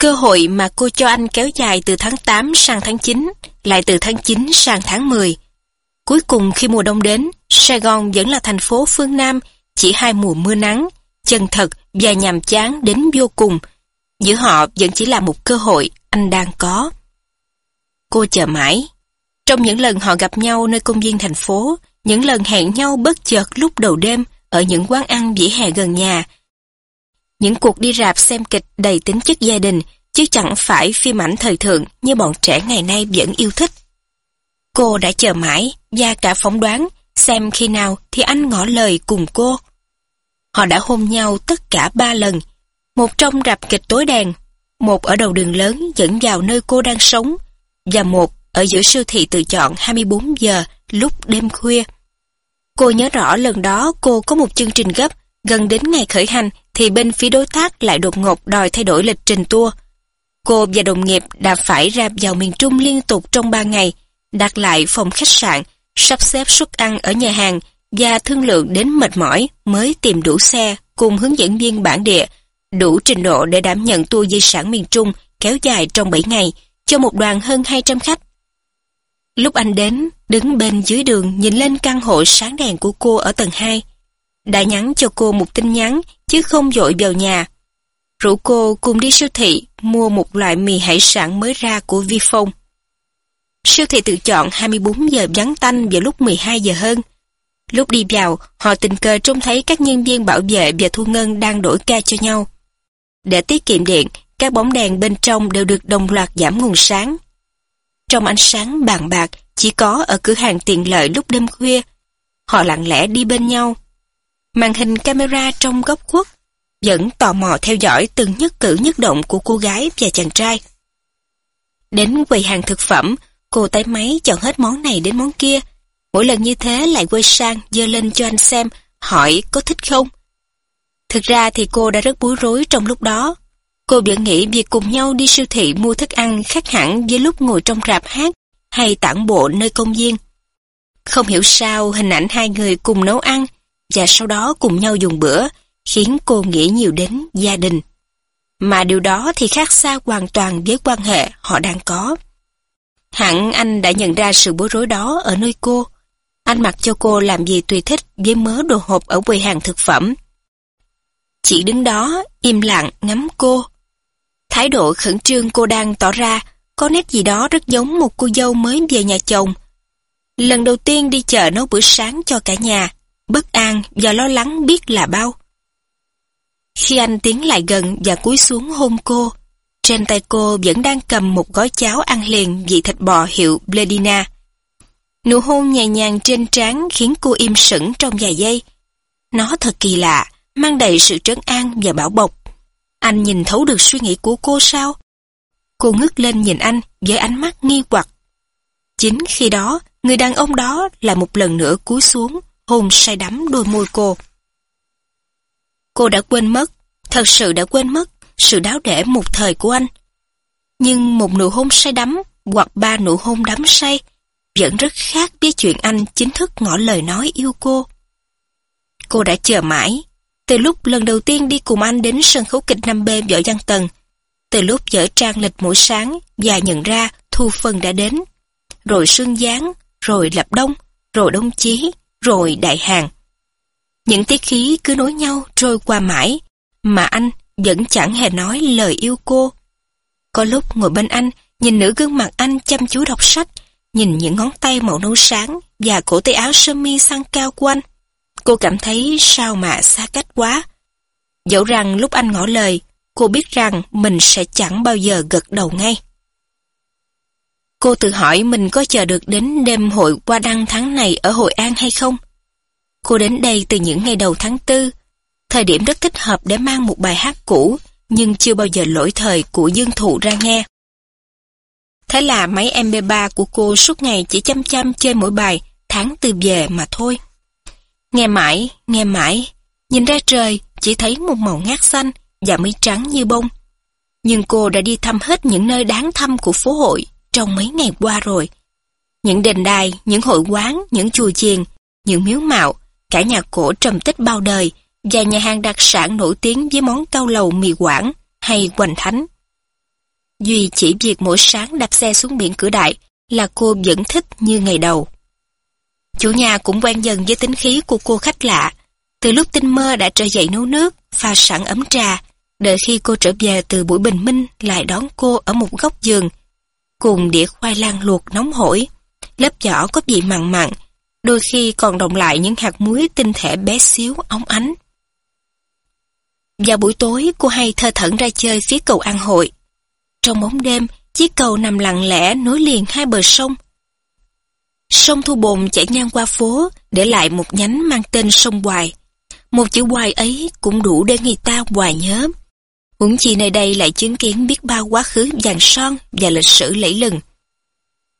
Cơ hội mà cô cho anh kéo dài từ tháng 8 sang tháng 9, lại từ tháng 9 sang tháng 10. Cuối cùng khi mùa đông đến, Sài Gòn vẫn là thành phố phương Nam, chỉ hai mùa mưa nắng, chân thật và nhàm chán đến vô cùng. Giữa họ vẫn chỉ là một cơ hội anh đang có. Cô chờ mãi. Trong những lần họ gặp nhau nơi công viên thành phố, những lần hẹn nhau bất chợt lúc đầu đêm ở những quán ăn vỉa hè gần nhà, những cuộc đi rạp xem kịch đầy tính chất gia đình, chứ chẳng phải phim ảnh thời thượng như bọn trẻ ngày nay vẫn yêu thích. Cô đã chờ mãi, và cả phỏng đoán, xem khi nào thì anh ngỏ lời cùng cô. Họ đã hôn nhau tất cả ba lần, một trong rạp kịch tối đèn, một ở đầu đường lớn dẫn vào nơi cô đang sống, và một ở giữa siêu thị tự chọn 24 giờ lúc đêm khuya. Cô nhớ rõ lần đó cô có một chương trình gấp, gần đến ngày khởi hành thì bên phía đối tác lại đột ngột đòi thay đổi lịch trình tour. Cô và đồng nghiệp đã phải ra vào miền Trung liên tục trong 3 ngày, đặt lại phòng khách sạn, sắp xếp suất ăn ở nhà hàng và thương lượng đến mệt mỏi mới tìm đủ xe cùng hướng dẫn viên bản địa, đủ trình độ để đảm nhận tour di sản miền Trung kéo dài trong 7 ngày cho một đoàn hơn 200 khách. Lúc anh đến, đứng bên dưới đường nhìn lên căn hộ sáng đèn của cô ở tầng 2, đã nhắn cho cô một tin nhắn chứ không dội vào nhà. Rủ cô cùng đi siêu thị mua một loại mì hải sản mới ra của Vi Phong. Siêu thị tự chọn 24 giờ vắng tanh vào lúc 12 giờ hơn. Lúc đi vào, họ tình cờ trông thấy các nhân viên bảo vệ và thu ngân đang đổi ca cho nhau. Để tiết kiệm điện, các bóng đèn bên trong đều được đồng loạt giảm nguồn sáng. Trong ánh sáng bàn bạc chỉ có ở cửa hàng tiện lợi lúc đêm khuya. Họ lặng lẽ đi bên nhau. Màn hình camera trong góc khuất vẫn tò mò theo dõi từng nhất cử nhất động của cô gái và chàng trai. Đến quầy hàng thực phẩm, cô tay máy chọn hết món này đến món kia. Mỗi lần như thế lại quay sang dơ lên cho anh xem, hỏi có thích không? Thực ra thì cô đã rất bối rối trong lúc đó. Cô vẫn nghĩ việc cùng nhau đi siêu thị mua thức ăn khác hẳn với lúc ngồi trong rạp hát hay tản bộ nơi công viên. Không hiểu sao hình ảnh hai người cùng nấu ăn và sau đó cùng nhau dùng bữa khiến cô nghĩ nhiều đến gia đình. Mà điều đó thì khác xa hoàn toàn với quan hệ họ đang có. Hẳn anh đã nhận ra sự bối rối đó ở nơi cô. Anh mặc cho cô làm gì tùy thích với mớ đồ hộp ở quầy hàng thực phẩm. Chỉ đứng đó, im lặng ngắm cô. Thái độ khẩn trương cô đang tỏ ra có nét gì đó rất giống một cô dâu mới về nhà chồng. Lần đầu tiên đi chợ nấu bữa sáng cho cả nhà, bất an và lo lắng biết là bao. Khi anh tiến lại gần và cúi xuống hôn cô, trên tay cô vẫn đang cầm một gói cháo ăn liền vị thịt bò hiệu Bledina. Nụ hôn nhẹ nhàng trên trán khiến cô im sững trong vài giây. Nó thật kỳ lạ, mang đầy sự trấn an và bảo bọc. Anh nhìn thấu được suy nghĩ của cô sao? Cô ngước lên nhìn anh với ánh mắt nghi hoặc. Chính khi đó, người đàn ông đó lại một lần nữa cúi xuống, hôn say đắm đôi môi cô. Cô đã quên mất, thật sự đã quên mất sự đáo để một thời của anh. Nhưng một nụ hôn say đắm hoặc ba nụ hôn đắm say vẫn rất khác với chuyện anh chính thức ngỏ lời nói yêu cô. Cô đã chờ mãi, từ lúc lần đầu tiên đi cùng anh đến sân khấu kịch 5B Võ Văn Tần, từ lúc dở trang lịch mỗi sáng và nhận ra thu phân đã đến, rồi sương gián, rồi lập đông, rồi đông chí, rồi đại hàng. Những tiết khí cứ nối nhau trôi qua mãi, mà anh vẫn chẳng hề nói lời yêu cô. Có lúc ngồi bên anh, nhìn nửa gương mặt anh chăm chú đọc sách, nhìn những ngón tay màu nâu sáng và cổ tay áo sơ mi sang cao của anh. Cô cảm thấy sao mà xa cách quá. Dẫu rằng lúc anh ngỏ lời, cô biết rằng mình sẽ chẳng bao giờ gật đầu ngay. Cô tự hỏi mình có chờ được đến đêm hội qua đăng tháng này ở Hội An hay không? Cô đến đây từ những ngày đầu tháng tư, thời điểm rất thích hợp để mang một bài hát cũ, nhưng chưa bao giờ lỗi thời của Dương Thụ ra nghe. Thế là máy MP3 của cô suốt ngày chỉ chăm chăm chơi mỗi bài tháng tư về mà thôi. Nghe mãi, nghe mãi, nhìn ra trời chỉ thấy một màu ngát xanh và mây trắng như bông. Nhưng cô đã đi thăm hết những nơi đáng thăm của phố hội trong mấy ngày qua rồi. Những đền đài, những hội quán, những chùa chiền, những miếu mạo, cả nhà cổ trầm tích bao đời và nhà hàng đặc sản nổi tiếng với món cao lầu mì quảng hay hoành thánh. Duy chỉ việc mỗi sáng đạp xe xuống biển cửa đại là cô vẫn thích như ngày đầu. Chủ nhà cũng quen dần với tính khí của cô khách lạ. Từ lúc tinh mơ đã trở dậy nấu nước, pha sẵn ấm trà, đợi khi cô trở về từ buổi bình minh lại đón cô ở một góc giường, cùng đĩa khoai lang luộc nóng hổi, lớp vỏ có vị mặn mặn, đôi khi còn đồng lại những hạt muối tinh thể bé xíu óng ánh. Vào buổi tối, cô hay thơ thẩn ra chơi phía cầu An Hội. Trong bóng đêm, chiếc cầu nằm lặng lẽ nối liền hai bờ sông. Sông Thu Bồn chảy ngang qua phố, để lại một nhánh mang tên sông Hoài. Một chữ Hoài ấy cũng đủ để người ta hoài nhớ. Huống chi nơi đây lại chứng kiến biết bao quá khứ vàng son và lịch sử lẫy lừng.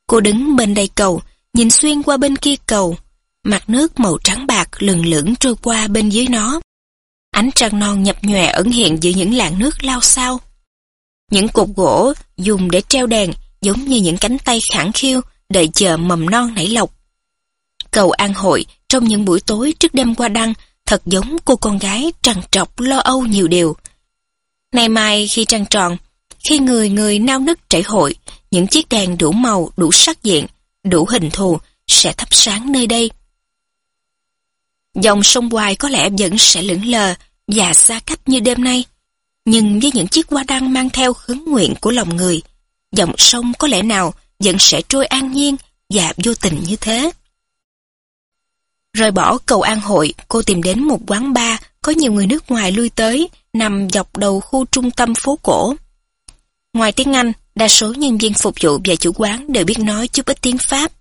Cô đứng bên đây cầu, nhìn xuyên qua bên kia cầu, mặt nước màu trắng bạc lừng lững trôi qua bên dưới nó. Ánh trăng non nhập nhòe ẩn hiện giữa những làn nước lao sao. Những cột gỗ dùng để treo đèn giống như những cánh tay khẳng khiu đợi chờ mầm non nảy lộc. Cầu An Hội trong những buổi tối trước đêm qua đăng thật giống cô con gái trằn trọc lo âu nhiều điều. Nay mai khi trăng tròn, khi người người nao nức trải hội, những chiếc đèn đủ màu, đủ sắc diện, đủ hình thù sẽ thắp sáng nơi đây. Dòng sông Hoài có lẽ vẫn sẽ lững lờ và xa cách như đêm nay. Nhưng với những chiếc hoa đăng mang theo khấn nguyện của lòng người, dòng sông có lẽ nào vẫn sẽ trôi an nhiên và vô tình như thế. Rời bỏ cầu An Hội, cô tìm đến một quán bar có nhiều người nước ngoài lui tới, nằm dọc đầu khu trung tâm phố cổ. Ngoài tiếng Anh, đa số nhân viên phục vụ và chủ quán đều biết nói chút ít tiếng Pháp.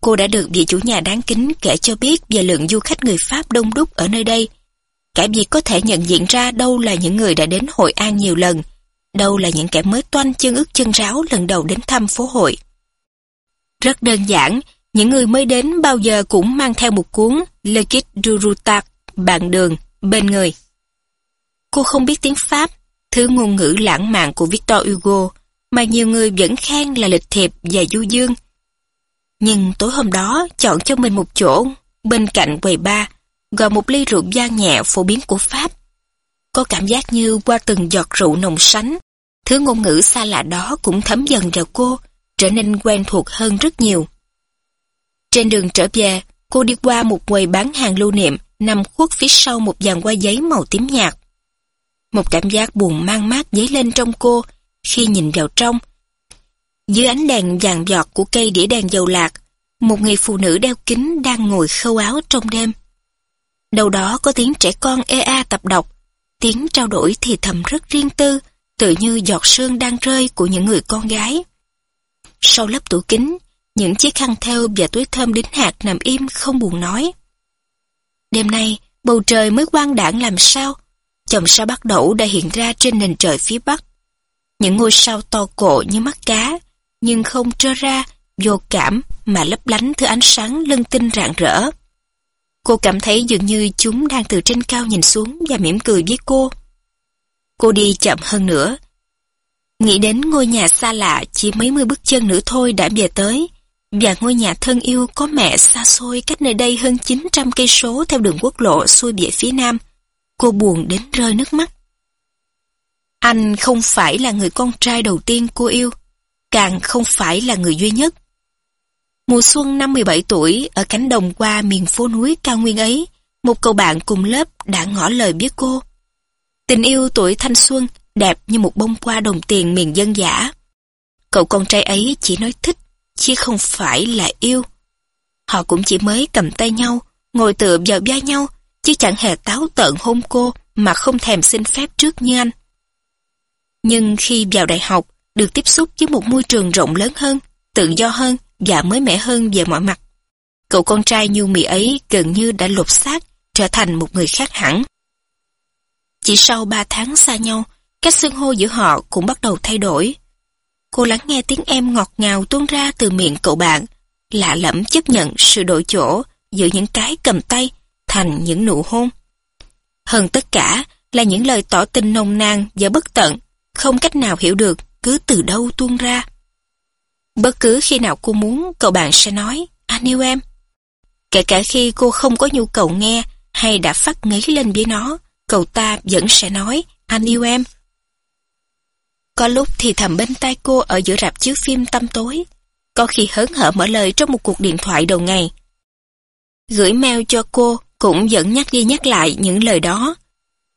Cô đã được vị chủ nhà đáng kính kể cho biết về lượng du khách người Pháp đông đúc ở nơi đây. Cả việc có thể nhận diện ra đâu là những người đã đến Hội An nhiều lần, đâu là những kẻ mới toanh chân ức chân ráo lần đầu đến thăm phố hội. Rất đơn giản, những người mới đến bao giờ cũng mang theo một cuốn Le Kit du Routard, bạn đường, bên người. Cô không biết tiếng Pháp, thứ ngôn ngữ lãng mạn của Victor Hugo, mà nhiều người vẫn khen là lịch thiệp và du dương. Nhưng tối hôm đó chọn cho mình một chỗ bên cạnh quầy bar gọi một ly rượu vang nhẹ phổ biến của Pháp. Có cảm giác như qua từng giọt rượu nồng sánh, thứ ngôn ngữ xa lạ đó cũng thấm dần vào cô, trở nên quen thuộc hơn rất nhiều. Trên đường trở về, cô đi qua một quầy bán hàng lưu niệm nằm khuất phía sau một dàn qua giấy màu tím nhạt. Một cảm giác buồn mang mát dấy lên trong cô khi nhìn vào trong. Dưới ánh đèn vàng giọt của cây đĩa đèn dầu lạc, một người phụ nữ đeo kính đang ngồi khâu áo trong đêm. Đầu đó có tiếng trẻ con ê a tập đọc, tiếng trao đổi thì thầm rất riêng tư, tự như giọt sương đang rơi của những người con gái. Sau lớp tủ kính, những chiếc khăn theo và túi thơm đính hạt nằm im không buồn nói. Đêm nay, bầu trời mới quang đảng làm sao? Chòm sao bắt đầu đã hiện ra trên nền trời phía bắc. Những ngôi sao to cổ như mắt cá, nhưng không trơ ra, vô cảm mà lấp lánh thứ ánh sáng lân tinh rạng rỡ. Cô cảm thấy dường như chúng đang từ trên cao nhìn xuống và mỉm cười với cô. Cô đi chậm hơn nữa. Nghĩ đến ngôi nhà xa lạ chỉ mấy mươi bước chân nữa thôi đã về tới, và ngôi nhà thân yêu có mẹ xa xôi cách nơi đây hơn 900 cây số theo đường quốc lộ xuôi về phía nam. Cô buồn đến rơi nước mắt. Anh không phải là người con trai đầu tiên cô yêu, càng không phải là người duy nhất. Mùa xuân năm 17 tuổi, ở cánh đồng qua miền phố núi cao nguyên ấy, một cậu bạn cùng lớp đã ngỏ lời biết cô. Tình yêu tuổi thanh xuân, đẹp như một bông hoa đồng tiền miền dân giả. Cậu con trai ấy chỉ nói thích, chứ không phải là yêu. Họ cũng chỉ mới cầm tay nhau, ngồi tựa vào vai nhau, chứ chẳng hề táo tợn hôn cô mà không thèm xin phép trước như anh. Nhưng khi vào đại học, được tiếp xúc với một môi trường rộng lớn hơn, tự do hơn và mới mẻ hơn về mọi mặt. Cậu con trai nhu mì ấy gần như đã lột xác, trở thành một người khác hẳn. Chỉ sau ba tháng xa nhau, cách xưng hô giữa họ cũng bắt đầu thay đổi. Cô lắng nghe tiếng em ngọt ngào tuôn ra từ miệng cậu bạn, lạ lẫm chấp nhận sự đổi chỗ giữa những cái cầm tay thành những nụ hôn. Hơn tất cả là những lời tỏ tình nồng nàn và bất tận, không cách nào hiểu được cứ từ đâu tuôn ra. Bất cứ khi nào cô muốn, cậu bạn sẽ nói, anh yêu em. Kể cả khi cô không có nhu cầu nghe hay đã phát ngấy lên với nó, cậu ta vẫn sẽ nói, anh yêu em. Có lúc thì thầm bên tai cô ở giữa rạp chiếu phim tăm tối. Có khi hớn hở mở lời trong một cuộc điện thoại đầu ngày. Gửi mail cho cô cũng vẫn nhắc đi nhắc lại những lời đó.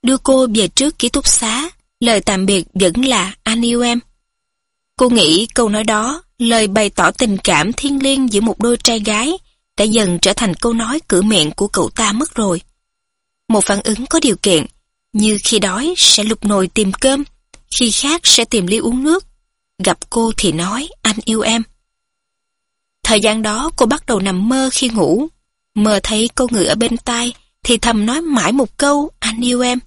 Đưa cô về trước ký túc xá, lời tạm biệt vẫn là anh yêu em. Cô nghĩ câu nói đó, lời bày tỏ tình cảm thiên liêng giữa một đôi trai gái, đã dần trở thành câu nói cửa miệng của cậu ta mất rồi. Một phản ứng có điều kiện, như khi đói sẽ lục nồi tìm cơm, khi khác sẽ tìm ly uống nước. Gặp cô thì nói anh yêu em. Thời gian đó cô bắt đầu nằm mơ khi ngủ. Mơ thấy cô người ở bên tai thì thầm nói mãi một câu anh yêu em.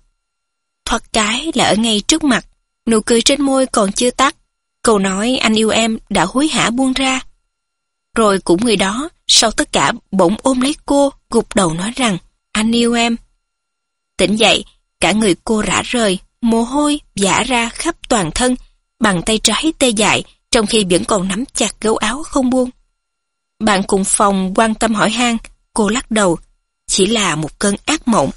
Thoát cái là ở ngay trước mặt, nụ cười trên môi còn chưa tắt. Câu nói anh yêu em đã hối hả buông ra. Rồi cũng người đó, sau tất cả bỗng ôm lấy cô, gục đầu nói rằng anh yêu em. Tỉnh dậy, cả người cô rã rời, mồ hôi giả ra khắp toàn thân, bằng tay trái tê dại, trong khi vẫn còn nắm chặt gấu áo không buông. Bạn cùng phòng quan tâm hỏi han, cô lắc đầu, chỉ là một cơn ác mộng.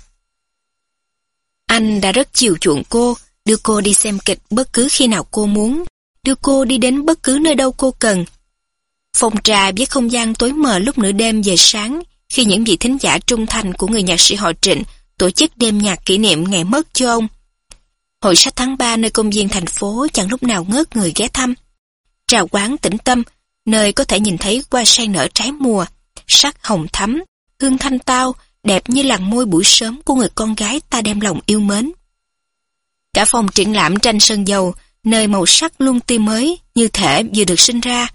Anh đã rất chiều chuộng cô, đưa cô đi xem kịch bất cứ khi nào cô muốn, đưa cô đi đến bất cứ nơi đâu cô cần. Phòng trà với không gian tối mờ lúc nửa đêm về sáng, khi những vị thính giả trung thành của người nhạc sĩ họ Trịnh tổ chức đêm nhạc kỷ niệm ngày mất cho ông. Hội sách tháng 3 nơi công viên thành phố chẳng lúc nào ngớt người ghé thăm. Trà quán tĩnh tâm, nơi có thể nhìn thấy hoa sen nở trái mùa, sắc hồng thắm, hương thanh tao, đẹp như làn môi buổi sớm của người con gái ta đem lòng yêu mến. Cả phòng triển lãm tranh sơn dầu, nơi màu sắc luôn tươi mới, như thể vừa được sinh ra.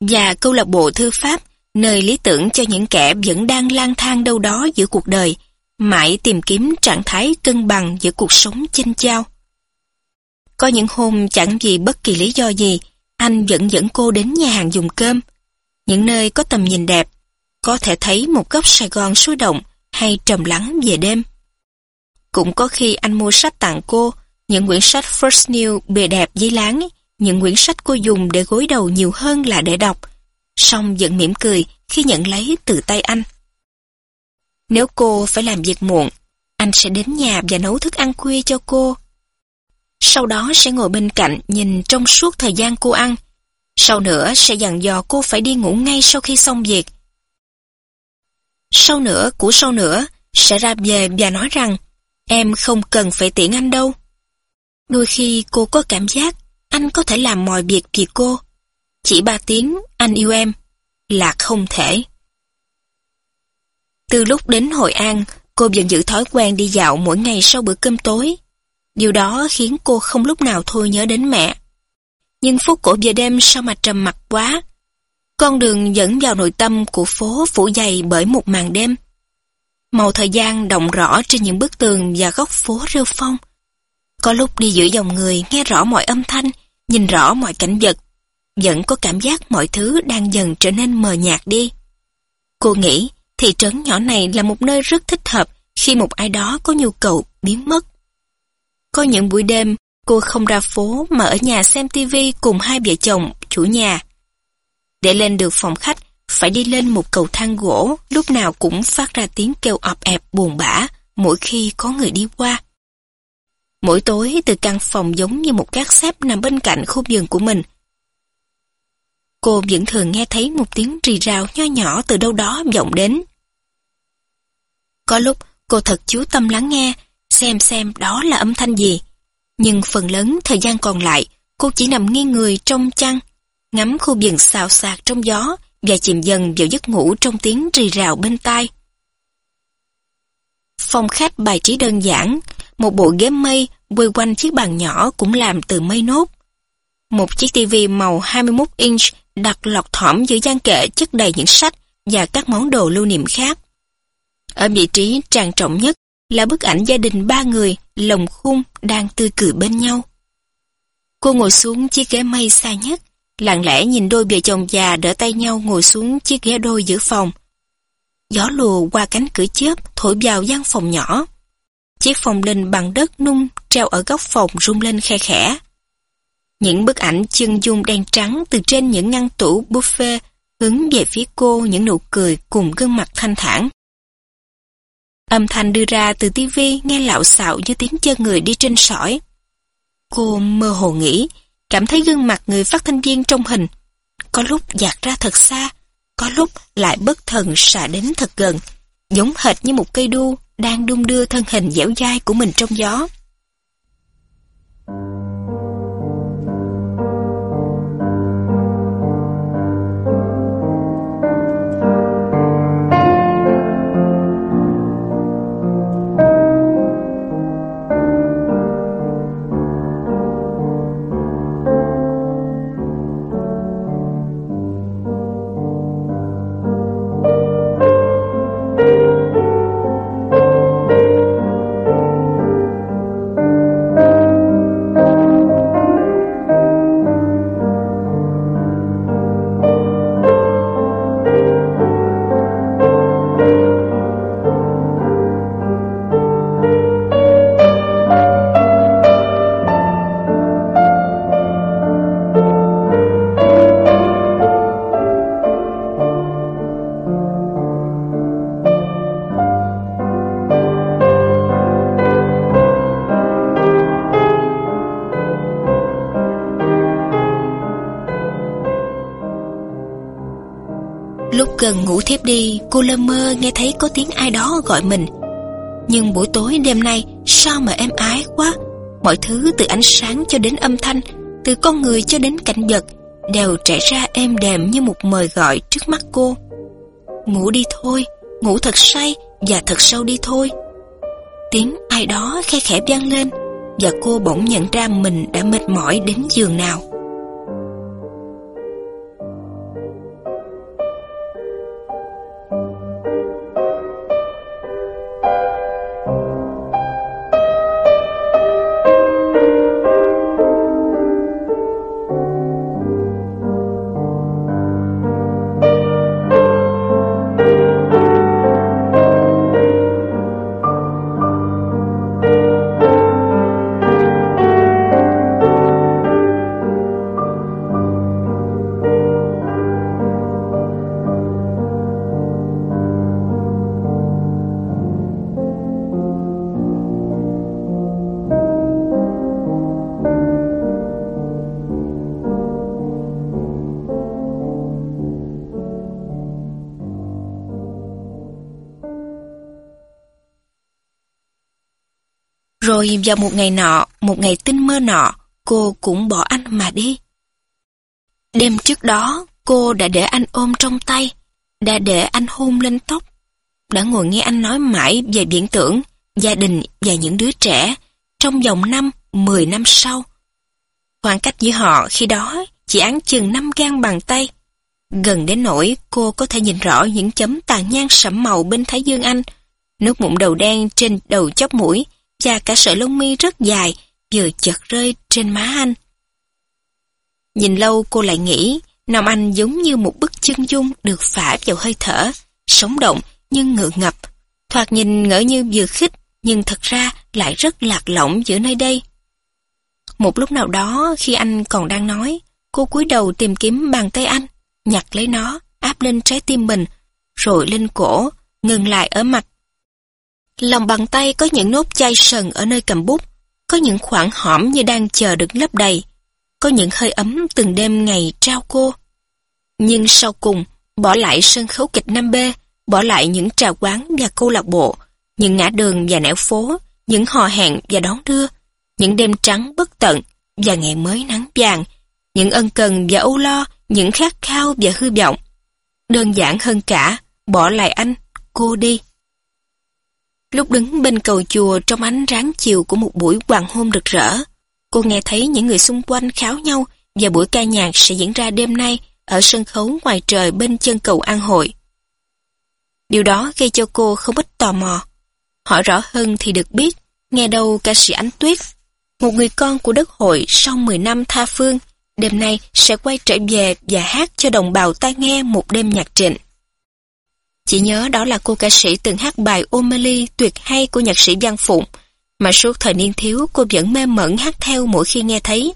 Và câu lạc bộ thư pháp, nơi lý tưởng cho những kẻ vẫn đang lang thang đâu đó giữa cuộc đời, mãi tìm kiếm trạng thái cân bằng giữa cuộc sống chênh chao. Có những hôm chẳng vì bất kỳ lý do gì, anh vẫn dẫn cô đến nhà hàng dùng cơm. Những nơi có tầm nhìn đẹp, có thể thấy một góc Sài Gòn sôi động hay trầm lắng về đêm. Cũng có khi anh mua sách tặng cô, những quyển sách First New bề đẹp giấy láng, những quyển sách cô dùng để gối đầu nhiều hơn là để đọc, song vẫn mỉm cười khi nhận lấy từ tay anh. Nếu cô phải làm việc muộn, anh sẽ đến nhà và nấu thức ăn khuya cho cô. Sau đó sẽ ngồi bên cạnh nhìn trong suốt thời gian cô ăn. Sau nữa sẽ dặn dò cô phải đi ngủ ngay sau khi xong việc. Sau nữa, của sau nữa, sẽ ra về và nói rằng em không cần phải tiễn anh đâu. Đôi khi cô có cảm giác anh có thể làm mọi việc vì cô. Chỉ ba tiếng anh yêu em là không thể. Từ lúc đến Hội An, cô vẫn giữ thói quen đi dạo mỗi ngày sau bữa cơm tối. Điều đó khiến cô không lúc nào thôi nhớ đến mẹ. Nhưng phút cổ về đêm sao mà trầm mặc quá. Con đường dẫn vào nội tâm của phố phủ dày bởi một màn đêm. Màu thời gian động rõ trên những bức tường và góc phố rêu phong. Có lúc đi giữa dòng người nghe rõ mọi âm thanh, nhìn rõ mọi cảnh vật. Vẫn có cảm giác mọi thứ đang dần trở nên mờ nhạt đi. Cô nghĩ thị trấn nhỏ này là một nơi rất thích hợp khi một ai đó có nhu cầu biến mất. Có những buổi đêm, cô không ra phố mà ở nhà xem tivi cùng hai vợ chồng, chủ nhà. Để lên được phòng khách, phải đi lên một cầu thang gỗ, lúc nào cũng phát ra tiếng kêu ọp ẹp buồn bã mỗi khi có người đi qua. Mỗi tối từ căn phòng giống như một gác xếp nằm bên cạnh khu giường của mình. Cô vẫn thường nghe thấy một tiếng rì rào nho nhỏ từ đâu đó vọng đến. Có lúc cô thật chú tâm lắng nghe, xem xem đó là âm thanh gì. Nhưng phần lớn thời gian còn lại, cô chỉ nằm nghiêng người trong chăn, ngắm khu vườn xào xạc trong gió và chìm dần vào giấc ngủ trong tiếng rì rào bên tai. Phòng khách bài trí đơn giản, một bộ ghế mây quay quanh chiếc bàn nhỏ cũng làm từ mây nốt. Một chiếc tivi màu 21 inch đặt lọt thỏm giữa gian kệ chất đầy những sách và các món đồ lưu niệm khác. Ở vị trí trang trọng nhất là bức ảnh gia đình ba người lồng khung đang tươi cười bên nhau. Cô ngồi xuống chiếc ghế mây xa nhất, lặng lẽ nhìn đôi vợ chồng già đỡ tay nhau ngồi xuống chiếc ghế đôi giữa phòng. Gió lùa qua cánh cửa chớp thổi vào gian phòng nhỏ. Chiếc phòng linh bằng đất nung treo ở góc phòng rung lên khe khẽ. Những bức ảnh chân dung đen trắng từ trên những ngăn tủ buffet hướng về phía cô những nụ cười cùng gương mặt thanh thản. Âm thanh đưa ra từ tivi nghe lạo xạo như tiếng chân người đi trên sỏi. Cô mơ hồ nghĩ, cảm thấy gương mặt người phát thanh viên trong hình. Có lúc dạt ra thật xa, có lúc lại bất thần xả đến thật gần, giống hệt như một cây đu đang đung đưa thân hình dẻo dai của mình trong gió. Gần ngủ thiếp đi, cô lơ mơ nghe thấy có tiếng ai đó gọi mình. Nhưng buổi tối đêm nay, sao mà em ái quá. Mọi thứ từ ánh sáng cho đến âm thanh, từ con người cho đến cảnh vật, đều trải ra êm đềm như một mời gọi trước mắt cô. Ngủ đi thôi, ngủ thật say và thật sâu đi thôi. Tiếng ai đó khe khẽ vang lên, và cô bỗng nhận ra mình đã mệt mỏi đến giường nào. Rồi vào một ngày nọ, một ngày tinh mơ nọ, cô cũng bỏ anh mà đi. Đêm trước đó, cô đã để anh ôm trong tay, đã để anh hôn lên tóc, đã ngồi nghe anh nói mãi về viễn tưởng, gia đình và những đứa trẻ trong vòng năm, mười năm sau. Khoảng cách giữa họ khi đó chỉ án chừng năm gan bàn tay. Gần đến nỗi cô có thể nhìn rõ những chấm tàn nhang sẫm màu bên thái dương anh, nước mụn đầu đen trên đầu chóp mũi, và cả sợi lông mi rất dài vừa chợt rơi trên má anh. Nhìn lâu cô lại nghĩ Nam Anh giống như một bức chân dung được phả vào hơi thở, sống động nhưng ngượng ngập. Thoạt nhìn ngỡ như vừa khích nhưng thật ra lại rất lạc lõng giữa nơi đây. Một lúc nào đó khi anh còn đang nói, cô cúi đầu tìm kiếm bàn tay anh, nhặt lấy nó, áp lên trái tim mình, rồi lên cổ, ngừng lại ở mặt Lòng bàn tay có những nốt chai sần ở nơi cầm bút, có những khoảng hõm như đang chờ được lấp đầy, có những hơi ấm từng đêm ngày trao cô. Nhưng sau cùng, bỏ lại sân khấu kịch 5B, bỏ lại những trà quán và câu lạc bộ, những ngã đường và nẻo phố, những hò hẹn và đón đưa, những đêm trắng bất tận và ngày mới nắng vàng, những ân cần và âu lo, những khát khao và hư vọng. Đơn giản hơn cả, bỏ lại anh, cô đi. Lúc đứng bên cầu chùa trong ánh ráng chiều của một buổi hoàng hôn rực rỡ, cô nghe thấy những người xung quanh kháo nhau và buổi ca nhạc sẽ diễn ra đêm nay ở sân khấu ngoài trời bên chân cầu An Hội. Điều đó gây cho cô không ít tò mò. Hỏi rõ hơn thì được biết, nghe đâu ca sĩ Ánh Tuyết, một người con của đất hội sau 10 năm tha phương, đêm nay sẽ quay trở về và hát cho đồng bào ta nghe một đêm nhạc trịnh. Chỉ nhớ đó là cô ca sĩ từng hát bài O'Malley tuyệt hay của nhạc sĩ Giang Phụng, mà suốt thời niên thiếu cô vẫn mê mẩn hát theo mỗi khi nghe thấy.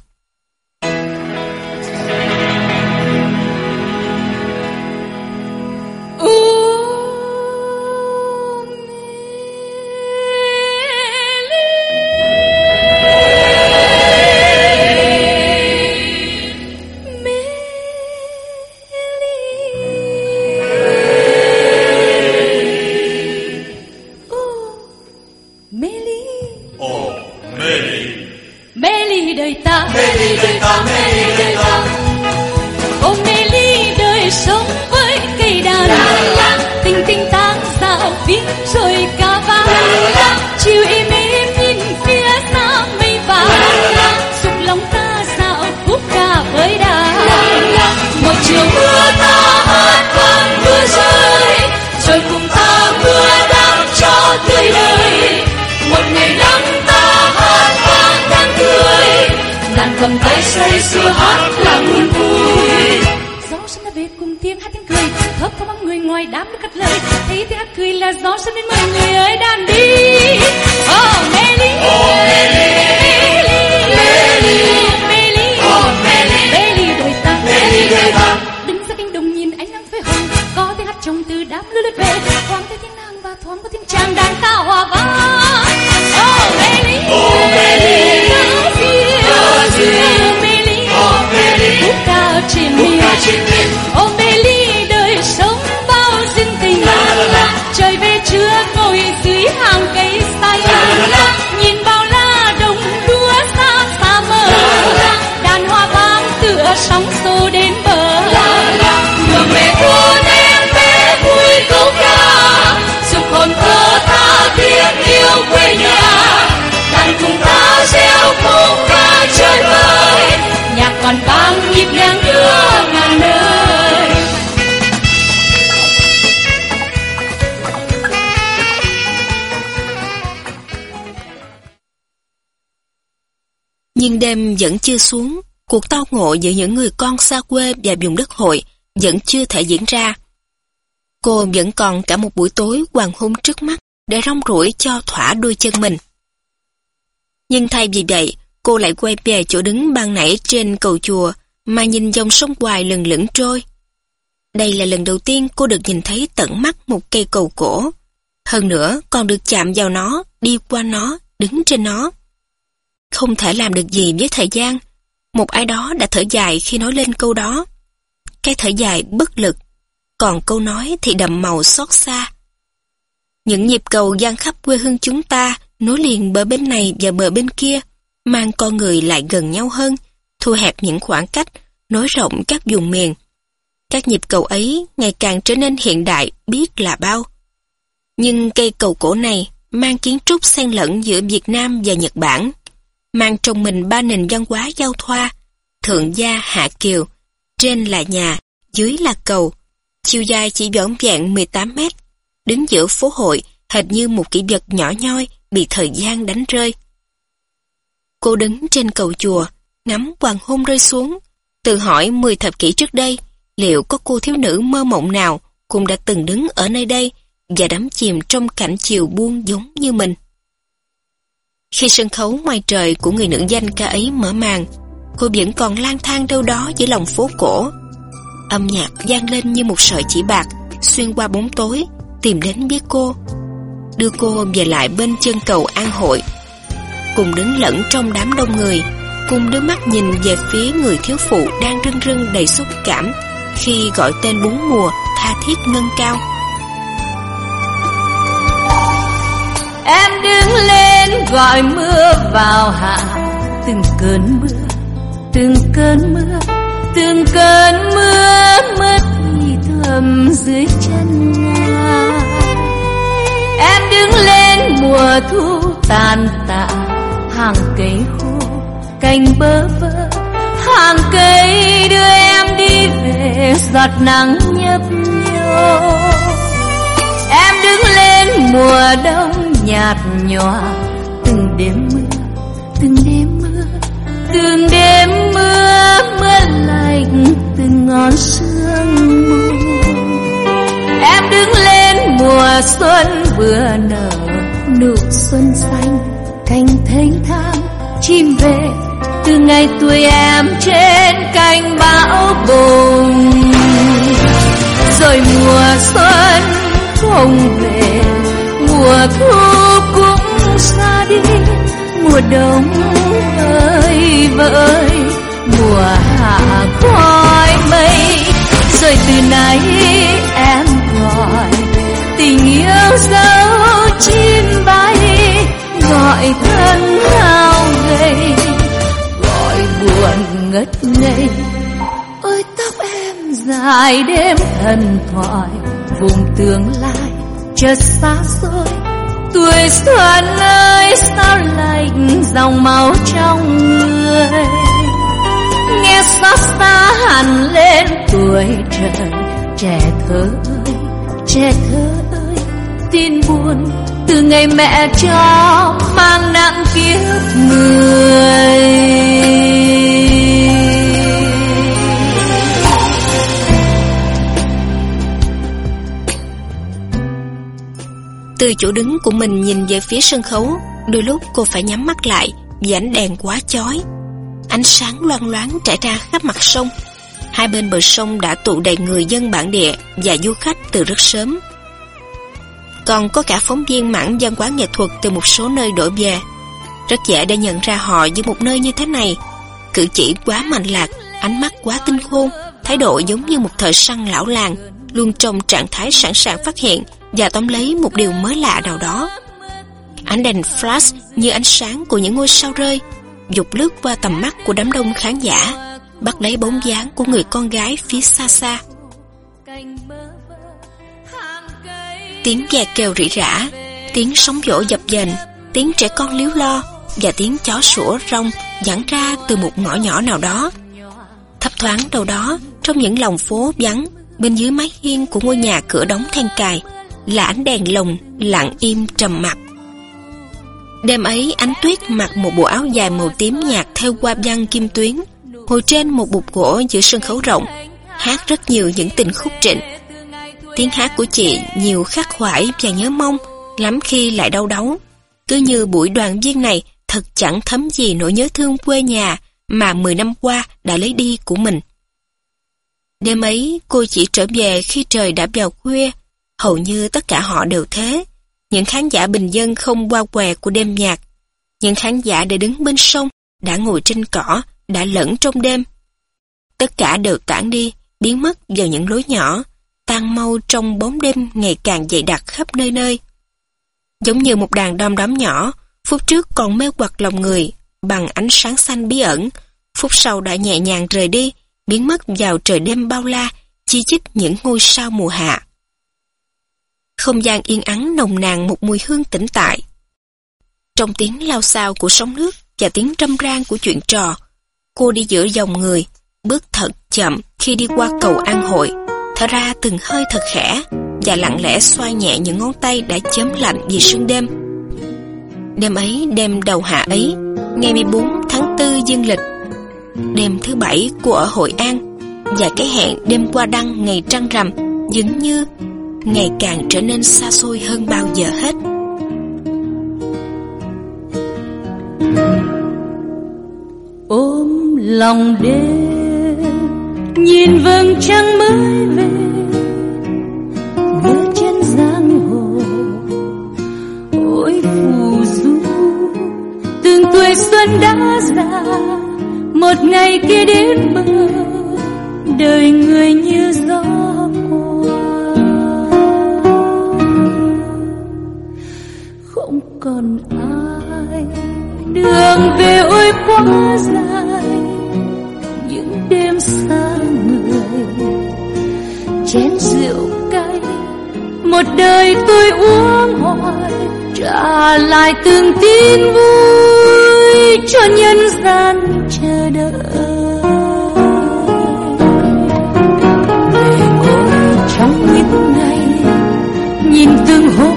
Vẫn chưa xuống, cuộc tao ngộ giữa những người con xa quê và vùng đất hội vẫn chưa thể diễn ra. Cô vẫn còn cả một buổi tối hoàng hôn trước mắt để rong ruổi cho thỏa đôi chân mình. Nhưng thay vì vậy, cô lại quay về chỗ đứng ban nãy trên cầu chùa mà nhìn dòng sông hoài lừng lững trôi. Đây là lần đầu tiên cô được nhìn thấy tận mắt một cây cầu cổ. Hơn nữa còn được chạm vào nó, đi qua nó, đứng trên nó. Không thể làm được gì với thời gian. Một ai đó đã thở dài khi nói lên câu đó. Cái thở dài bất lực, còn câu nói thì đậm màu xót xa. Những nhịp cầu gian khắp quê hương chúng ta nối liền bờ bên này và bờ bên kia, mang con người lại gần nhau hơn, thu hẹp những khoảng cách, nối rộng các vùng miền. Các nhịp cầu ấy ngày càng trở nên hiện đại biết là bao. Nhưng cây cầu cổ này mang kiến trúc xen lẫn giữa Việt Nam và Nhật Bản, mang trong mình ba nền văn hóa giao thoa, thượng gia hạ kiều, trên là nhà, dưới là cầu, chiều dài chỉ vỏn vẹn 18 mét, đứng giữa phố hội hệt như một kỷ vật nhỏ nhoi bị thời gian đánh rơi. Cô đứng trên cầu chùa, ngắm hoàng hôn rơi xuống, tự hỏi 10 thập kỷ trước đây, liệu có cô thiếu nữ mơ mộng nào cũng đã từng đứng ở nơi đây và đắm chìm trong cảnh chiều buông giống như mình. Khi sân khấu ngoài trời của người nữ danh ca ấy mở màn, cô vẫn còn lang thang đâu đó giữa lòng phố cổ. Âm nhạc vang lên như một sợi chỉ bạc, xuyên qua bóng tối, tìm đến biết cô. Đưa cô về lại bên chân cầu an hội. Cùng đứng lẫn trong đám đông người, cùng đưa mắt nhìn về phía người thiếu phụ đang rưng rưng đầy xúc cảm khi gọi tên bốn mùa tha thiết ngân cao. em đứng lên gọi mưa vào hạ. Từng cơn mưa, từng cơn mưa, từng cơn mưa mất thì thầm dưới chân ngài em đứng lên, mùa thu tàn tạ. Hàng cây khô, cành bơ vơ. Hàng cây đưa em đi về, giọt nắng nhấp nhô. Em đứng lên, mùa đông nhạt nhòa. Từng đêm mưa mưa lạnh từng ngọn sương mù. Em đứng lên, mùa xuân vừa nở, nụ xuân xanh cành thênh thang. Chim về, từ ngày tuổi em trên cành bão bùng. Rồi mùa xuân không về, mùa thu cũng xa đi mùa đông ơi vơi mùa hạ khói mây. Rồi từ nay em gọi, tình yêu dấu chim bay. Gọi thân hao gầy gọi buồn ngất ngây. Ôi tóc em dài đêm thần thoại, vùng tương lai chợt xa xôi tuổi xuân ơi sao lạnh dòng máu trong người. Nghe xót xa hẳn lên tuổi trời, trẻ thơ ơi, trẻ thơ ơi. Tin buồn từ ngày mẹ cho, mang nặng kiếp người. Từ chỗ đứng của mình nhìn về phía sân khấu, đôi lúc cô phải nhắm mắt lại vì ánh đèn quá chói. Ánh sáng loang loáng trải ra khắp mặt sông. Hai bên bờ sông đã tụ đầy người dân bản địa và du khách từ rất sớm. Còn có cả phóng viên mảng văn quán nghệ thuật từ một số nơi đổi về. Rất dễ để nhận ra họ giữa một nơi như thế này. Cử chỉ quá mạnh lạc, ánh mắt quá tinh khôn, thái độ giống như một thời săn lão làng, luôn trong trạng thái sẵn sàng phát hiện và tóm lấy một điều mới lạ nào đó. Ánh đèn flash như ánh sáng của những ngôi sao rơi, dục lướt qua tầm mắt của đám đông khán giả, bắt lấy bóng dáng của người con gái phía xa xa. Tiếng gà kêu rỉ rả, tiếng sóng vỗ dập dềnh, tiếng trẻ con líu lo và tiếng chó sủa rong dẫn ra từ một ngõ nhỏ nào đó. Thấp thoáng đâu đó, trong những lòng phố vắng, bên dưới mái hiên của ngôi nhà cửa đóng then cài, là ánh đèn lồng lặng im trầm mặc. Đêm ấy ánh tuyết mặc một bộ áo dài màu tím nhạt theo hoa văn kim tuyến, ngồi trên một bục gỗ giữa sân khấu rộng, hát rất nhiều những tình khúc trịnh. Tiếng hát của chị nhiều khắc khoải và nhớ mong, lắm khi lại đau đớn. Cứ như buổi đoàn viên này thật chẳng thấm gì nỗi nhớ thương quê nhà mà 10 năm qua đã lấy đi của mình. Đêm ấy, cô chỉ trở về khi trời đã vào khuya, Hầu như tất cả họ đều thế. Những khán giả bình dân không qua què của đêm nhạc. Những khán giả để đứng bên sông, đã ngồi trên cỏ, đã lẫn trong đêm. Tất cả đều tản đi, biến mất vào những lối nhỏ, tan mau trong bóng đêm ngày càng dày đặc khắp nơi nơi. Giống như một đàn đom đóm nhỏ, phút trước còn mê hoặc lòng người bằng ánh sáng xanh bí ẩn, phút sau đã nhẹ nhàng rời đi, biến mất vào trời đêm bao la, chi chít những ngôi sao mùa hạ. Không gian yên ắng nồng nàn một mùi hương tĩnh tại. Trong tiếng lao xao của sóng nước và tiếng râm ran của chuyện trò, cô đi giữa dòng người, bước thật chậm khi đi qua cầu an hội, thở ra từng hơi thật khẽ và lặng lẽ xoay nhẹ những ngón tay đã chớm lạnh vì sương đêm. Đêm ấy, đêm đầu hạ ấy, ngày 14 tháng 4 dương lịch, đêm thứ bảy của ở Hội An và cái hẹn đêm qua đăng ngày trăng rằm dường như ngày càng trở nên xa xôi hơn bao giờ hết. Ôm lòng đêm, nhìn vầng trăng mới về, bước trên giang hồ, ôi phù du, từng tuổi xuân đã già, một ngày kia đến bờ, đời người như gió còn ai? Đường về ôi quá dài, những đêm xa người. Chén rượu cay, một đời tôi uống hoài, trả lại từng tin vui cho nhân gian chờ đợi. Về ngồi trong những ngày, nhìn từng hôm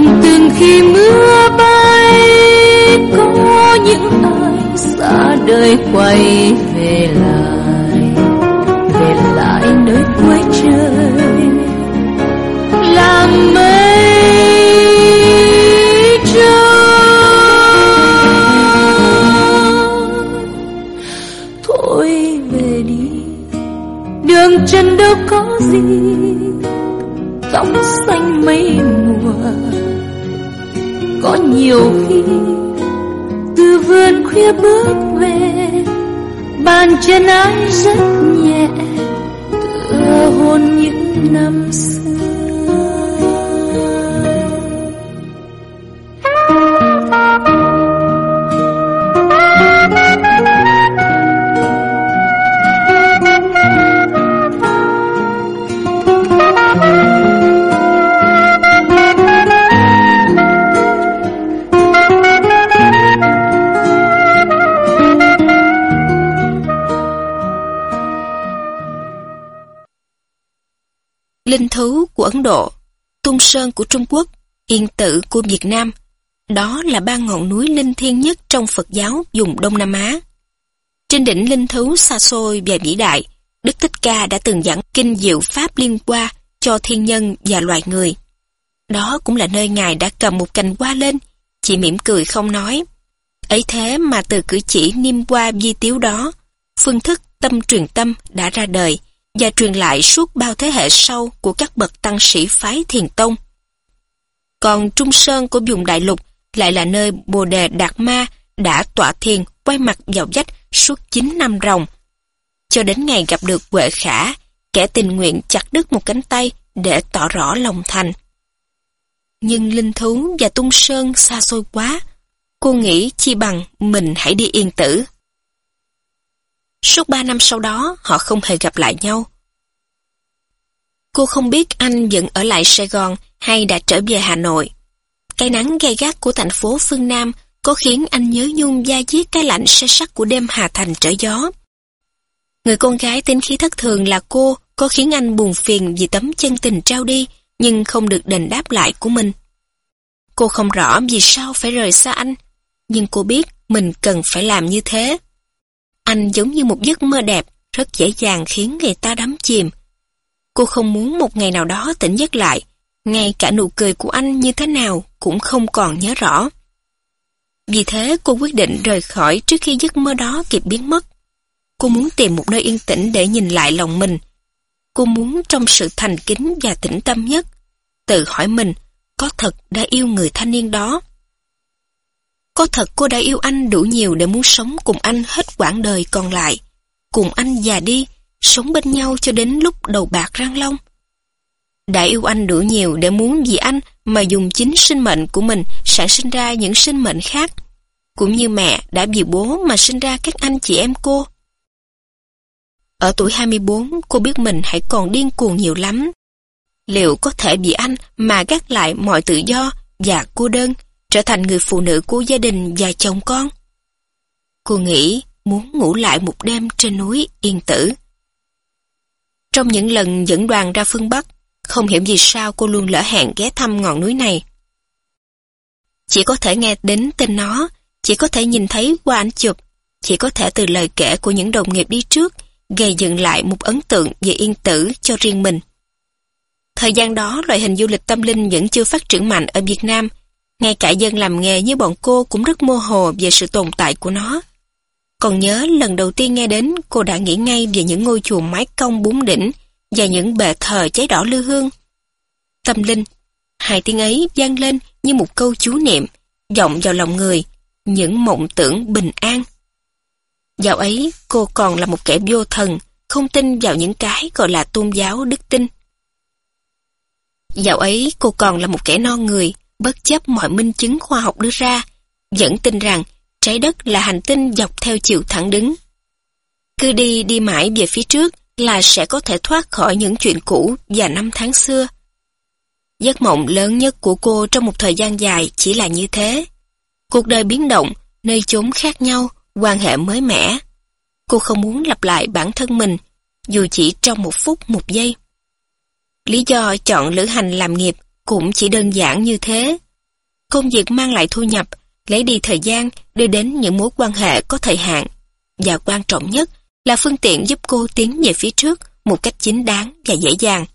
nhìn từng khi mưa bay, có những ai xa đời quay về lại về lại nơi cuối trời. Làm mây thôi về đi, đường chân đâu có gì. Nhiều khi từ vườn khuya bước về, bàn chân ái rất nhẹ tựa hôn những năm xưa Sơn của Trung Quốc, Yên Tử của Việt Nam. Đó là ba ngọn núi linh thiêng nhất trong Phật giáo vùng Đông Nam Á. Trên đỉnh linh thú xa xôi và vĩ đại, Đức Thích Ca đã từng giảng kinh diệu Pháp liên qua cho thiên nhân và loài người. Đó cũng là nơi Ngài đã cầm một cành hoa lên, chỉ mỉm cười không nói. Ấy thế mà từ cử chỉ niêm qua di tiếu đó, phương thức tâm truyền tâm đã ra đời và truyền lại suốt bao thế hệ sau của các bậc tăng sĩ phái thiền tông. Còn Trung Sơn của vùng đại lục lại là nơi Bồ Đề Đạt Ma đã tọa thiền quay mặt vào vách suốt 9 năm ròng. Cho đến ngày gặp được Huệ Khả, kẻ tình nguyện chặt đứt một cánh tay để tỏ rõ lòng thành. Nhưng Linh Thú và Tung Sơn xa xôi quá, cô nghĩ chi bằng mình hãy đi yên tử. Suốt ba năm sau đó, họ không hề gặp lại nhau. Cô không biết anh vẫn ở lại Sài Gòn hay đã trở về Hà Nội. Cái nắng gay gắt của thành phố phương Nam có khiến anh nhớ nhung da diết cái lạnh xe sắt của đêm Hà Thành trở gió. Người con gái tính khí thất thường là cô có khiến anh buồn phiền vì tấm chân tình trao đi nhưng không được đền đáp lại của mình. Cô không rõ vì sao phải rời xa anh, nhưng cô biết mình cần phải làm như thế. Anh giống như một giấc mơ đẹp, rất dễ dàng khiến người ta đắm chìm. Cô không muốn một ngày nào đó tỉnh giấc lại, ngay cả nụ cười của anh như thế nào cũng không còn nhớ rõ. Vì thế cô quyết định rời khỏi trước khi giấc mơ đó kịp biến mất. Cô muốn tìm một nơi yên tĩnh để nhìn lại lòng mình. Cô muốn trong sự thành kính và tĩnh tâm nhất, tự hỏi mình có thật đã yêu người thanh niên đó. Có thật cô đã yêu anh đủ nhiều để muốn sống cùng anh hết quãng đời còn lại, cùng anh già đi, sống bên nhau cho đến lúc đầu bạc răng long. Đã yêu anh đủ nhiều để muốn vì anh mà dùng chính sinh mệnh của mình sản sinh ra những sinh mệnh khác, cũng như mẹ đã vì bố mà sinh ra các anh chị em cô. Ở tuổi 24, cô biết mình hãy còn điên cuồng nhiều lắm. Liệu có thể vì anh mà gác lại mọi tự do và cô đơn, trở thành người phụ nữ của gia đình và chồng con? Cô nghĩ muốn ngủ lại một đêm trên núi Yên Tử. Trong những lần dẫn đoàn ra phương Bắc, không hiểu vì sao cô luôn lỡ hẹn ghé thăm ngọn núi này. Chỉ có thể nghe đến tên nó, chỉ có thể nhìn thấy qua ảnh chụp, chỉ có thể từ lời kể của những đồng nghiệp đi trước gây dựng lại một ấn tượng về yên tử cho riêng mình. Thời gian đó, loại hình du lịch tâm linh vẫn chưa phát triển mạnh ở Việt Nam. Ngay cả dân làm nghề như bọn cô cũng rất mơ hồ về sự tồn tại của nó. Còn nhớ lần đầu tiên nghe đến, cô đã nghĩ ngay về những ngôi chùa mái cong bốn đỉnh và những bệ thờ cháy đỏ lư hương. Tâm linh, hai tiếng ấy vang lên như một câu chú niệm, vọng vào lòng người, những mộng tưởng bình an. Dạo ấy, cô còn là một kẻ vô thần, không tin vào những cái gọi là tôn giáo đức tin. Dạo ấy, cô còn là một kẻ non người, bất chấp mọi minh chứng khoa học đưa ra, vẫn tin rằng trái đất là hành tinh dọc theo chiều thẳng đứng. Cứ đi đi mãi về phía trước là sẽ có thể thoát khỏi những chuyện cũ và năm tháng xưa. Giấc mộng lớn nhất của cô trong một thời gian dài chỉ là như thế. Cuộc đời biến động, nơi chốn khác nhau, quan hệ mới mẻ. Cô không muốn lặp lại bản thân mình, dù chỉ trong một phút một giây. Lý do chọn lữ hành làm nghiệp cũng chỉ đơn giản như thế. Công việc mang lại thu nhập, lấy đi thời gian, đưa đến những mối quan hệ có thời hạn. Và quan trọng nhất là phương tiện giúp cô tiến về phía trước một cách chính đáng và dễ dàng.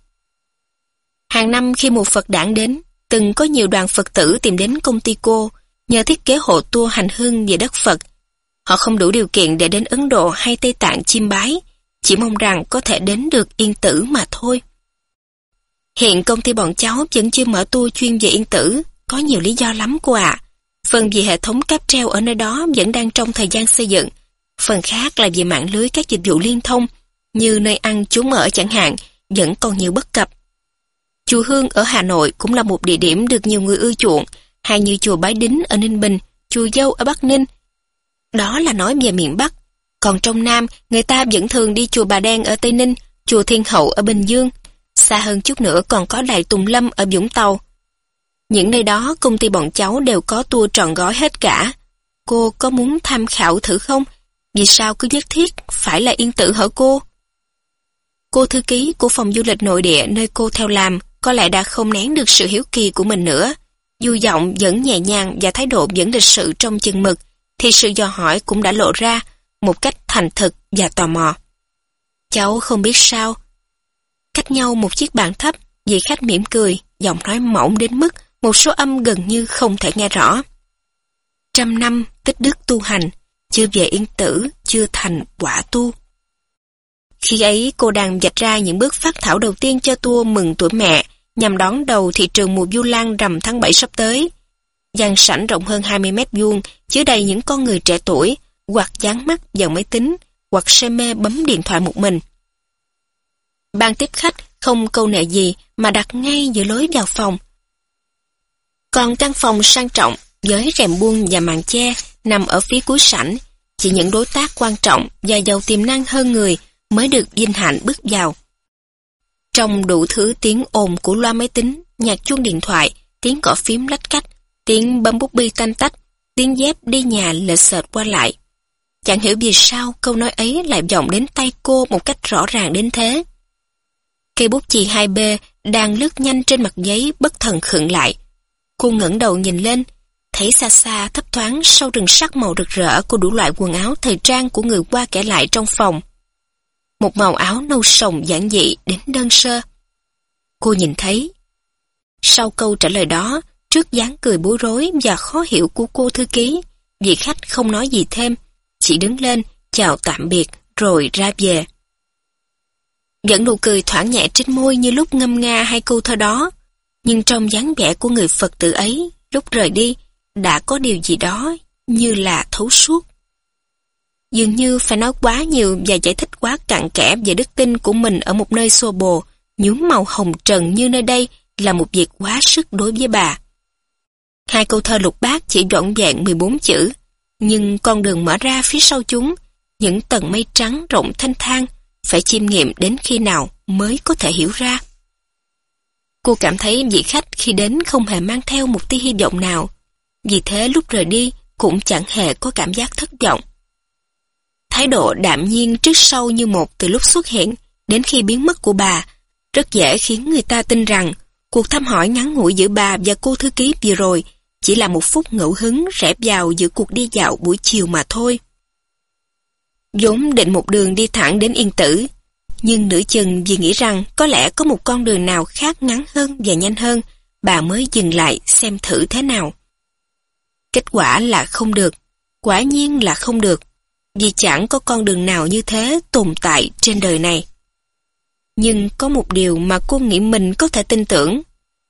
Hàng năm khi mùa Phật đản đến, từng có nhiều đoàn Phật tử tìm đến công ty cô nhờ thiết kế hộ tour hành hương về đất Phật. Họ không đủ điều kiện để đến Ấn Độ hay Tây Tạng chiêm bái, chỉ mong rằng có thể đến được Yên Tử mà thôi. Hiện công ty bọn cháu vẫn chưa mở tour chuyên về Yên Tử, có nhiều lý do lắm cô ạ. Phần vì hệ thống cáp treo ở nơi đó vẫn đang trong thời gian xây dựng, phần khác là vì mạng lưới các dịch vụ liên thông, như nơi ăn trú ở chẳng hạn, vẫn còn nhiều bất cập. Chùa Hương ở Hà Nội cũng là một địa điểm được nhiều người ưa chuộng, hay như chùa Bái Đính ở Ninh Bình, chùa Dâu ở Bắc Ninh. Đó là nói về miền Bắc. Còn trong Nam, người ta vẫn thường đi chùa Bà Đen ở Tây Ninh, chùa Thiên Hậu ở Bình Dương. Xa hơn chút nữa còn có Đại Tùng Lâm ở Vũng Tàu. Những nơi đó công ty bọn cháu đều có tour trọn gói hết cả. Cô có muốn tham khảo thử không? Vì sao cứ nhất thiết phải là yên tử hở cô? cô thư ký của phòng du lịch nội địa nơi cô theo làm có lẽ đã không nén được sự hiếu kỳ của mình nữa. Dù giọng vẫn nhẹ nhàng và thái độ vẫn lịch sự trong chừng mực, thì sự dò hỏi cũng đã lộ ra một cách thành thực và tò mò. Cháu không biết sao. Cách nhau một chiếc bàn thấp, vị khách mỉm cười, giọng nói mỏng đến mức một số âm gần như không thể nghe rõ. Trăm năm tích đức tu hành, chưa về yên tử, chưa thành quả tu. Khi ấy cô đang dạch ra những bước phát thảo đầu tiên cho tour mừng tuổi mẹ, nhằm đón đầu thị trường mùa du lan rằm tháng 7 sắp tới. gian sảnh rộng hơn 20 mét vuông, chứa đầy những con người trẻ tuổi, hoặc dán mắt vào máy tính, hoặc say mê bấm điện thoại một mình. Ban tiếp khách không câu nệ gì mà đặt ngay giữa lối vào phòng. Còn căn phòng sang trọng với rèm buông và màn che nằm ở phía cuối sảnh, chỉ những đối tác quan trọng và giàu tiềm năng hơn người mới được vinh hạnh bước vào. Trong đủ thứ tiếng ồn của loa máy tính, nhạc chuông điện thoại, tiếng gõ phím lách cách, tiếng bấm bút bi tanh tách, tiếng dép đi nhà lệch sệt qua lại. Chẳng hiểu vì sao câu nói ấy lại vọng đến tay cô một cách rõ ràng đến thế. Cây bút chì 2B đang lướt nhanh trên mặt giấy bất thần khựng lại. Cô ngẩng đầu nhìn lên, thấy xa xa thấp thoáng sau rừng sắc màu rực rỡ của đủ loại quần áo thời trang của người qua kẻ lại trong phòng. Một màu áo nâu sồng giản dị đến đơn sơ. Cô nhìn thấy. Sau câu trả lời đó, trước dáng cười bối rối và khó hiểu của cô thư ký, vị khách không nói gì thêm, chỉ đứng lên, chào tạm biệt, rồi ra về. Vẫn nụ cười thoảng nhẹ trên môi như lúc ngâm nga hai câu thơ đó, nhưng trong dáng vẻ của người Phật tử ấy, lúc rời đi, đã có điều gì đó như là thấu suốt. Dường như phải nói quá nhiều và giải thích quá cặn kẽ về đức tin của mình ở một nơi xô bồ, nhuốm màu hồng trần như nơi đây là một việc quá sức đối với bà. Hai câu thơ lục bát chỉ trọn vẹn 14 chữ, nhưng con đường mở ra phía sau chúng, những tầng mây trắng rộng thanh thang, phải chiêm nghiệm đến khi nào mới có thể hiểu ra. Cô cảm thấy vị khách khi đến không hề mang theo một tia hy vọng nào, vì thế lúc rời đi cũng chẳng hề có cảm giác thất vọng. Thái độ đạm nhiên trước sau như một từ lúc xuất hiện đến khi biến mất của bà rất dễ khiến người ta tin rằng cuộc thăm hỏi ngắn ngủi giữa bà và cô thư ký vừa rồi chỉ là một phút ngẫu hứng rẽ vào giữa cuộc đi dạo buổi chiều mà thôi vốn định một đường đi thẳng đến Yên Tử, nhưng nửa chừng vì nghĩ rằng có lẽ có một con đường nào khác ngắn hơn và nhanh hơn, bà mới dừng lại xem thử thế nào. Kết quả là không được, quả nhiên là không được, vì chẳng có con đường nào như thế tồn tại trên đời này. Nhưng có một điều mà cô nghĩ mình có thể tin tưởng,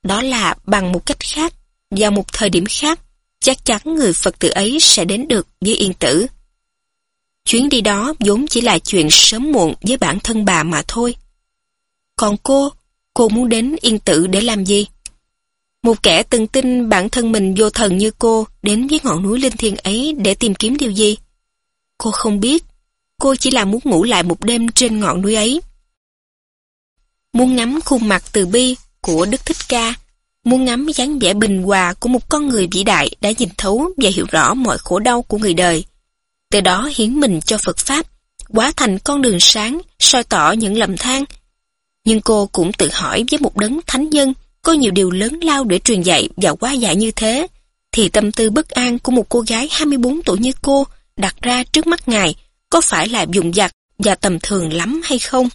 đó là bằng một cách khác, vào một thời điểm khác, chắc chắn người Phật tử ấy sẽ đến được với yên tử. Chuyến đi đó vốn chỉ là chuyện sớm muộn với bản thân bà mà thôi. Còn cô, cô muốn đến yên tử để làm gì? Một kẻ từng tin bản thân mình vô thần như cô đến với ngọn núi linh thiêng ấy để tìm kiếm điều gì? Cô không biết. Cô chỉ là muốn ngủ lại một đêm trên ngọn núi ấy. Muốn ngắm khuôn mặt từ bi của Đức Thích Ca, muốn ngắm dáng vẻ bình hòa của một con người vĩ đại đã nhìn thấu và hiểu rõ mọi khổ đau của người đời. Từ đó hiến mình cho Phật Pháp, hóa thành con đường sáng, soi tỏ những lầm than. Nhưng cô cũng tự hỏi với một đấng thánh nhân có nhiều điều lớn lao để truyền dạy và quá giải như thế, thì tâm tư bất an của một cô gái 24 tuổi như cô đặt ra trước mắt ngài có phải là dùng dặt và tầm thường lắm hay không?